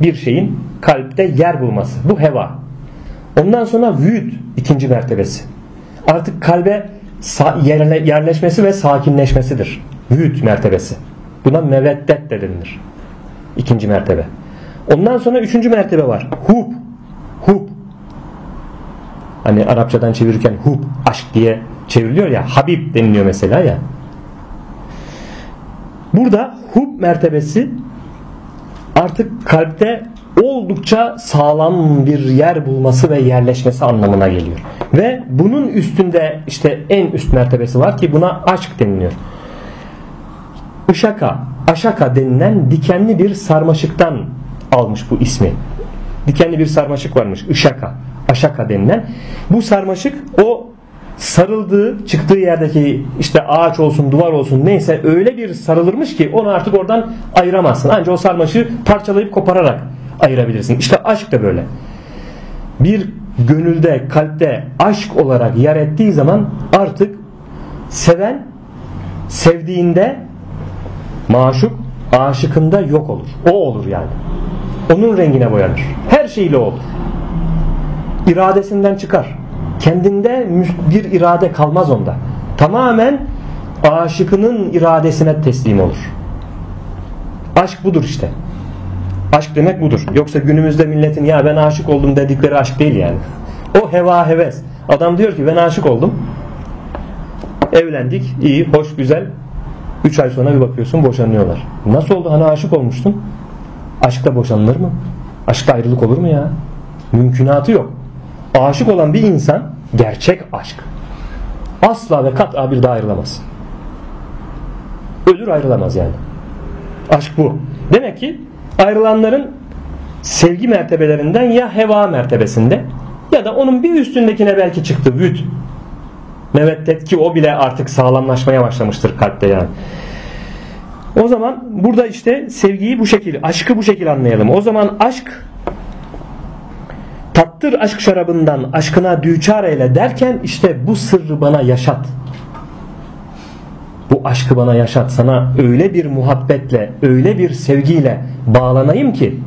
Bir şeyin kalpte yer bulması. Bu heva. Ondan sonra vüd ikinci mertebesi. Artık kalbe yerle, yerleşmesi ve sakinleşmesidir. Vüd mertebesi. Buna meveddet de denilir. İkinci mertebe. Ondan sonra üçüncü mertebe var. Hub. Hub. Hani Arapçadan çevirirken hub, aşk diye çevriliyor ya. Habib deniliyor mesela ya. Burada hub mertebesi artık kalpte oldukça sağlam bir yer bulması ve yerleşmesi anlamına geliyor. Ve bunun üstünde işte en üst mertebesi var ki buna aşk deniliyor. Işaka, aşaka denilen dikenli bir sarmaşıktan almış bu ismi. Dikenli bir sarmaşık varmış. Işaka, aşaka denilen. Bu sarmaşık o sarıldığı çıktığı yerdeki işte ağaç olsun duvar olsun neyse öyle bir sarılırmış ki onu artık oradan ayıramazsın. Ancak o sarmaşığı parçalayıp kopararak ayırabilirsin. İşte aşk da böyle. Bir gönülde kalpte aşk olarak yer ettiği zaman artık seven sevdiğinde maşuk aşıkında yok olur. O olur yani. Onun rengine boyanır. Her şeyle olur. İradesinden çıkar kendinde bir irade kalmaz onda. Tamamen aşıkının iradesine teslim olur. Aşk budur işte. Aşk demek budur. Yoksa günümüzde milletin ya ben aşık oldum dedikleri aşk değil yani. O heva heves. Adam diyor ki ben aşık oldum. Evlendik. iyi, hoş, güzel. 3 ay sonra bir bakıyorsun boşanıyorlar. Nasıl oldu? Hani aşık olmuştun? Aşkta boşanılır mı? Aşkta ayrılık olur mu ya? Mümkünatı yok aşık olan bir insan gerçek aşk asla ve kat'a bir daha ayrılamaz. Ölür ayrılamaz yani. Aşk bu. Demek ki ayrılanların sevgi mertebelerinden ya heva mertebesinde ya da onun bir üstündekine belki çıktı vüt. Meveddet ki o bile artık sağlamlaşmaya başlamıştır kalpte yani. O zaman burada işte sevgiyi bu şekilde, aşkı bu şekilde anlayalım. O zaman aşk tattır aşk şarabından aşkına düçar eyle derken işte bu sırrı bana yaşat. Bu aşkı bana yaşat. Sana öyle bir muhabbetle, öyle bir sevgiyle bağlanayım ki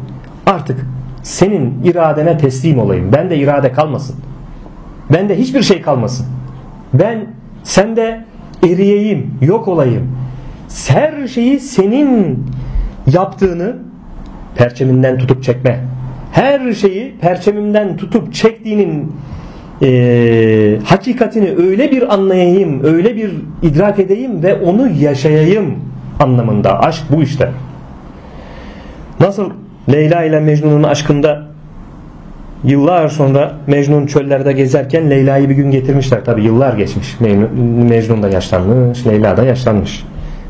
artık senin iradene teslim olayım. Ben de irade kalmasın. Ben de hiçbir şey kalmasın. Ben sende eriyeyim, yok olayım. Her şeyi senin yaptığını perçeminden tutup çekme her şeyi perçemimden tutup çektiğinin e, hakikatini öyle bir anlayayım, öyle bir idrak edeyim ve onu yaşayayım anlamında. Aşk bu işte. Nasıl Leyla ile Mecnun'un aşkında yıllar sonra Mecnun çöllerde gezerken Leyla'yı bir gün getirmişler. Tabi yıllar geçmiş. Mecnun da yaşlanmış, Leyla da yaşlanmış.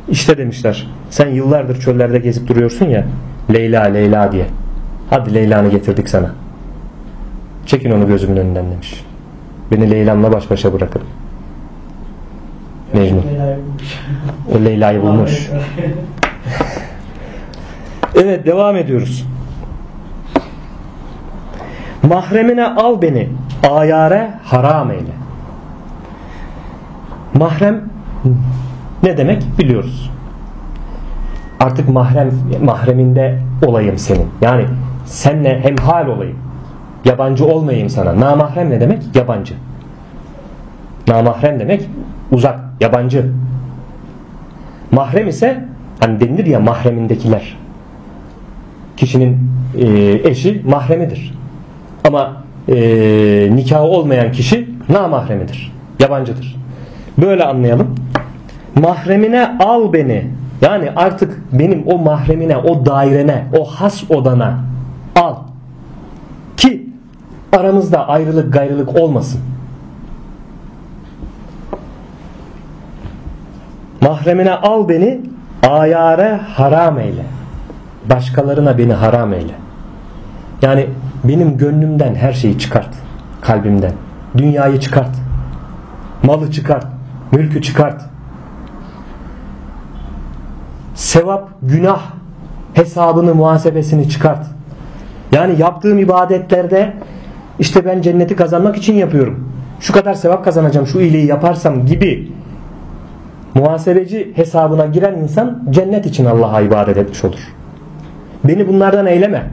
İşte demişler sen yıllardır çöllerde gezip duruyorsun ya Leyla Leyla diye. Hadi Leyla'nı getirdik sana. Çekin onu gözümün önünden demiş. Beni Leyla'mla baş başa bırakın. Mecnun. O Leyla'yı bulmuş. evet devam ediyoruz. Mahremine al beni ayare haram eyle. Mahrem ne demek biliyoruz. Artık mahrem mahreminde olayım senin. Yani senle hemhal olayım. Yabancı olmayayım sana. Namahrem ne demek? Yabancı. Namahrem demek uzak, yabancı. Mahrem ise hani denilir ya mahremindekiler. Kişinin e, eşi mahremidir. Ama e, nikahı olmayan kişi namahremidir. Yabancıdır. Böyle anlayalım. Mahremine al beni. Yani artık benim o mahremine, o dairene, o has odana al. Ki aramızda ayrılık gayrılık olmasın. Mahremine al beni, ayare haram eyle. Başkalarına beni haram eyle. Yani benim gönlümden her şeyi çıkart. Kalbimden. Dünyayı çıkart. Malı çıkart. Mülkü çıkart. Sevap, günah hesabını, muhasebesini çıkart. Yani yaptığım ibadetlerde işte ben cenneti kazanmak için yapıyorum. Şu kadar sevap kazanacağım şu iyiliği yaparsam gibi muhasebeci hesabına giren insan cennet için Allah'a ibadet etmiş olur. Beni bunlardan eyleme.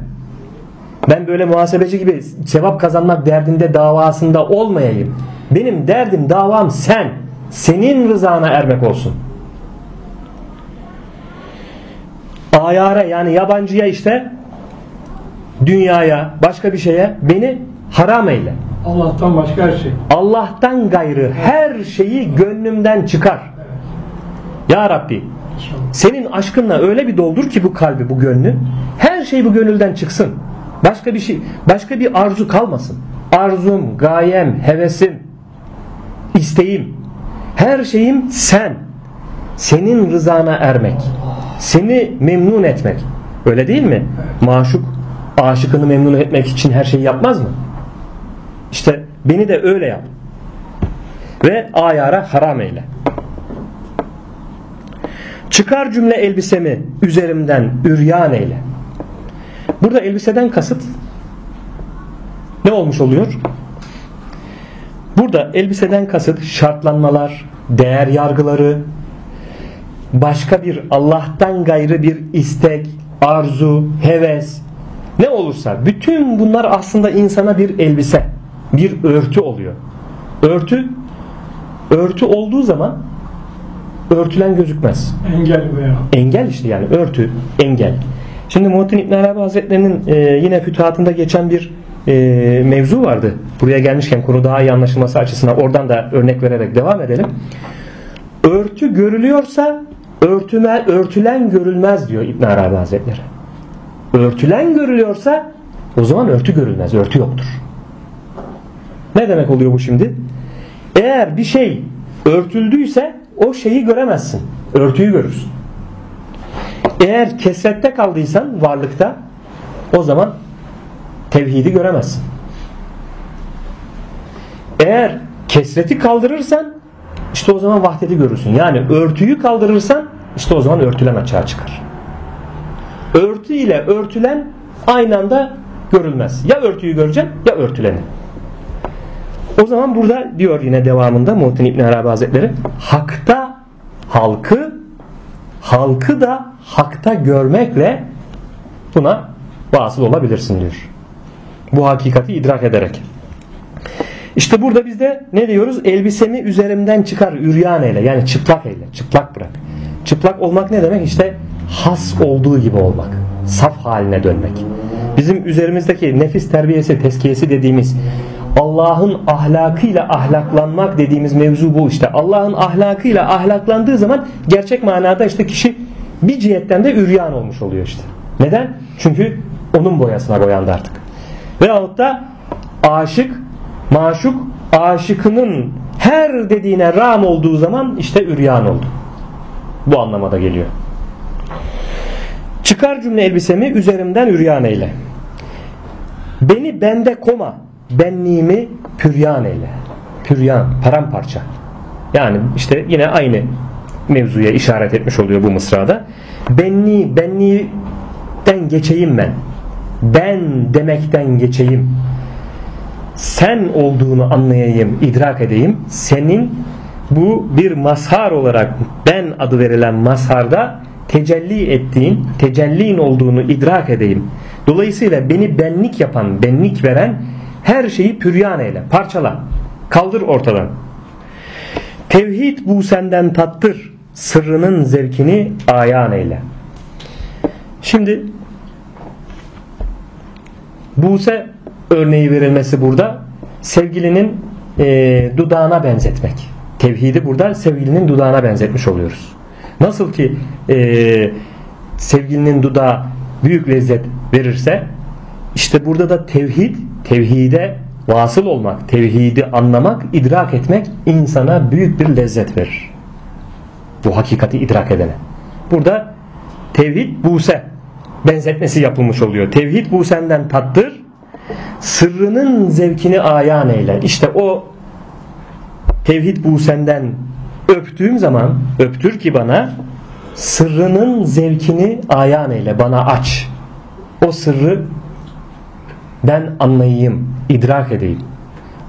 Ben böyle muhasebeci gibi sevap kazanmak derdinde davasında olmayayım. Benim derdim davam sen. Senin rızana ermek olsun. Ayare yani yabancıya işte dünyaya başka bir şeye beni haram eyle. Allah'tan başka her şey. Allah'tan gayrı her şeyi gönlümden çıkar. Ya Rabbi senin aşkınla öyle bir doldur ki bu kalbi, bu gönlü. Her şey bu gönülden çıksın. Başka bir şey, başka bir arzu kalmasın. Arzum, gayem, hevesim, isteğim, her şeyim sen. Senin rızana ermek. Seni memnun etmek. Öyle değil mi? Maşuk aşıkını memnun etmek için her şeyi yapmaz mı? İşte beni de öyle yap. Ve ayara haram eyle. Çıkar cümle elbisemi üzerimden üryan eyle. Burada elbiseden kasıt ne olmuş oluyor? Burada elbiseden kasıt şartlanmalar, değer yargıları, başka bir Allah'tan gayrı bir istek, arzu, heves ne olursa bütün bunlar aslında insana bir elbise, bir örtü oluyor. Örtü örtü olduğu zaman örtülen gözükmez. Engel veya. Engel işte yani örtü, engel. Şimdi Muhittin İbn Arabi Hazretleri'nin e, yine fütuhatında geçen bir e, mevzu vardı. Buraya gelmişken konu daha iyi anlaşılması açısından oradan da örnek vererek devam edelim. Örtü görülüyorsa örtüme, örtülen görülmez diyor İbn Arabi Hazretleri. Örtülen görülüyorsa o zaman örtü görülmez, örtü yoktur. Ne demek oluyor bu şimdi? Eğer bir şey örtüldüyse o şeyi göremezsin. Örtüyü görürsün. Eğer kesrette kaldıysan varlıkta o zaman tevhidi göremezsin. Eğer kesreti kaldırırsan işte o zaman vahdeti görürsün. Yani örtüyü kaldırırsan işte o zaman örtülen açığa çıkar. Örtü ile örtülen aynı anda görülmez. Ya örtüyü göreceksin ya örtüleni. O zaman burada diyor yine devamında Muhittin İbn Arabi Hazretleri hakta halkı halkı da hakta görmekle buna vasıl olabilirsin diyor. Bu hakikati idrak ederek. İşte burada biz de ne diyoruz? Elbisemi üzerimden çıkar, üryan eyle. Yani çıplak eyle, çıplak bırak. Çıplak olmak ne demek? İşte has olduğu gibi olmak. Saf haline dönmek. Bizim üzerimizdeki nefis terbiyesi, teskiyesi dediğimiz Allah'ın ahlakıyla ahlaklanmak dediğimiz mevzu bu işte. Allah'ın ahlakıyla ahlaklandığı zaman gerçek manada işte kişi bir cihetten de üryan olmuş oluyor işte. Neden? Çünkü onun boyasına boyandı artık. Veyahut da aşık, maşuk, aşıkının her dediğine ram olduğu zaman işte üryan oldu. Bu anlamada geliyor. Çıkar cümle elbisemi üzerimden üryan eyle. Beni bende koma benliğimi püryan eyle. Püryan, paramparça. Yani işte yine aynı mevzuya işaret etmiş oluyor bu mısrada. Benliği, benliğden geçeyim ben. Ben demekten geçeyim. Sen olduğunu anlayayım, idrak edeyim. Senin bu bir mazhar olarak ben adı verilen mazharda tecelli ettiğin, tecellin olduğunu idrak edeyim. Dolayısıyla beni benlik yapan, benlik veren her şeyi püryan eyle, parçala, kaldır ortadan. Tevhid bu senden tattır, sırrının zevkini ayan eyle. Şimdi Buse örneği verilmesi burada sevgilinin e, dudağına benzetmek. Tevhidi burada sevgilinin dudağına benzetmiş oluyoruz. Nasıl ki e, sevgilinin dudağı büyük lezzet verirse işte burada da tevhid, tevhide vasıl olmak, tevhidi anlamak, idrak etmek insana büyük bir lezzet verir. Bu hakikati idrak edene. Burada tevhid buse benzetmesi yapılmış oluyor. Tevhid busenden tattır, sırrının zevkini ayan eyle. İşte o tevhid busenden öptüğüm zaman, öptür ki bana sırrının zevkini ayan eyle, bana aç. O sırrı ben anlayayım, idrak edeyim.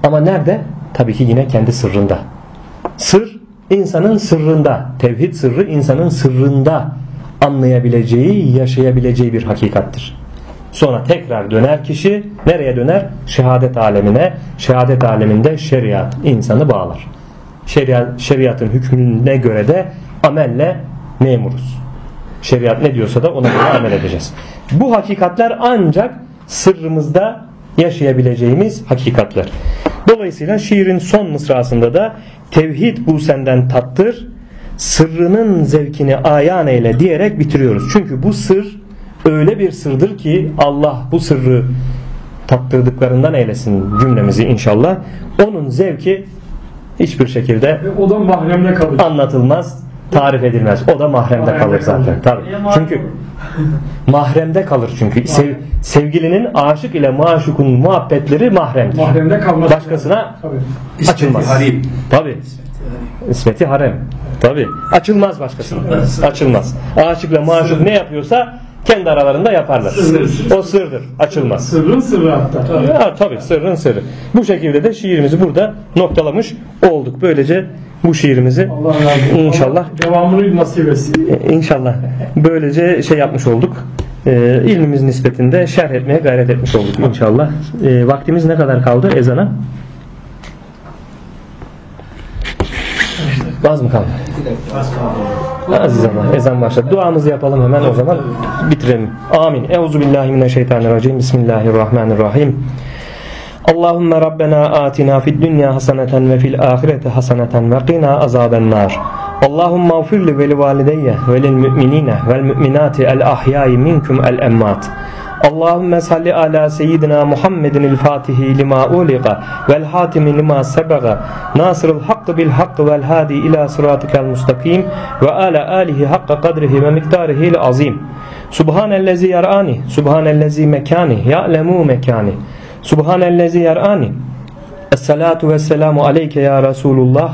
Ama nerede? Tabii ki yine kendi sırrında. Sır insanın sırrında. Tevhid sırrı insanın sırrında anlayabileceği, yaşayabileceği bir hakikattir. Sonra tekrar döner kişi nereye döner? Şehadet alemine. Şehadet aleminde şeriat insanı bağlar. Şeriat, şeriatın hükmüne göre de amelle memuruz. Şeriat ne diyorsa da ona göre amel edeceğiz. Bu hakikatler ancak sırrımızda yaşayabileceğimiz hakikatler. Dolayısıyla şiirin son mısrasında da tevhid bu senden tattır, sırrının zevkini ayan eyle diyerek bitiriyoruz. Çünkü bu sır öyle bir sırdır ki Allah bu sırrı tattırdıklarından eylesin cümlemizi inşallah. Onun zevki hiçbir şekilde Ve o da mahremde kalır. anlatılmaz, tarif edilmez. O da mahremde Mahremde kalır zaten. kalacak. Tabii. Çünkü mahremde kalır çünkü. Sev- sevgilinin aşık ile maşukun muhabbetleri mahremdir. Mahremde kalmaz. Başkasına Tabii. açılmaz. harim. Tabii. İsmeti harem. Tabii. Açılmaz başkasına. Açılmaz. Aşıkla maşuk ne yapıyorsa kendi aralarında yaparlar. O sırdır. Açılmaz. Sırrın sırrı hatta. Ya, tabii sırrın sırrı. Bu şekilde de şiirimizi burada noktalamış olduk. Böylece bu şiirimizi Allah razı. İnşallah. Allah devamını nasip etsin. e, inşallah böylece şey yapmış olduk. E, ilmimiz nispetinde şerh etmeye gayret etmiş olduk inşallah. E, vaktimiz ne kadar kaldı ezana? Az mı kaldı? Aziz ama ezan başladı. Duamızı yapalım hemen o zaman bitirelim. Amin. Euzu billahi mineşşeytanirracim. Bismillahirrahmanirrahim. Allahümme Rabbena atina fid dünya haseneten ve fil ahireti haseneten ve qina azaben nar. Allahümme ufirli ve li valideyye ve lil müminine vel müminati el ahyai minkum el emmat. Allahümme salli ala seyyidina Muhammedin el fatihi lima uliqa vel hatimi lima sebaga nasırıl hakkı bil hakkı vel hadi ila sıratikel mustakim ve ala alihi hakka kadrihi ve miktarihil azim. Subhanellezi yarani, subhanellezi mekani, ya'lemu mekani. Subhanellezi yarani. Esselatu vesselamu aleyke ya Resulullah.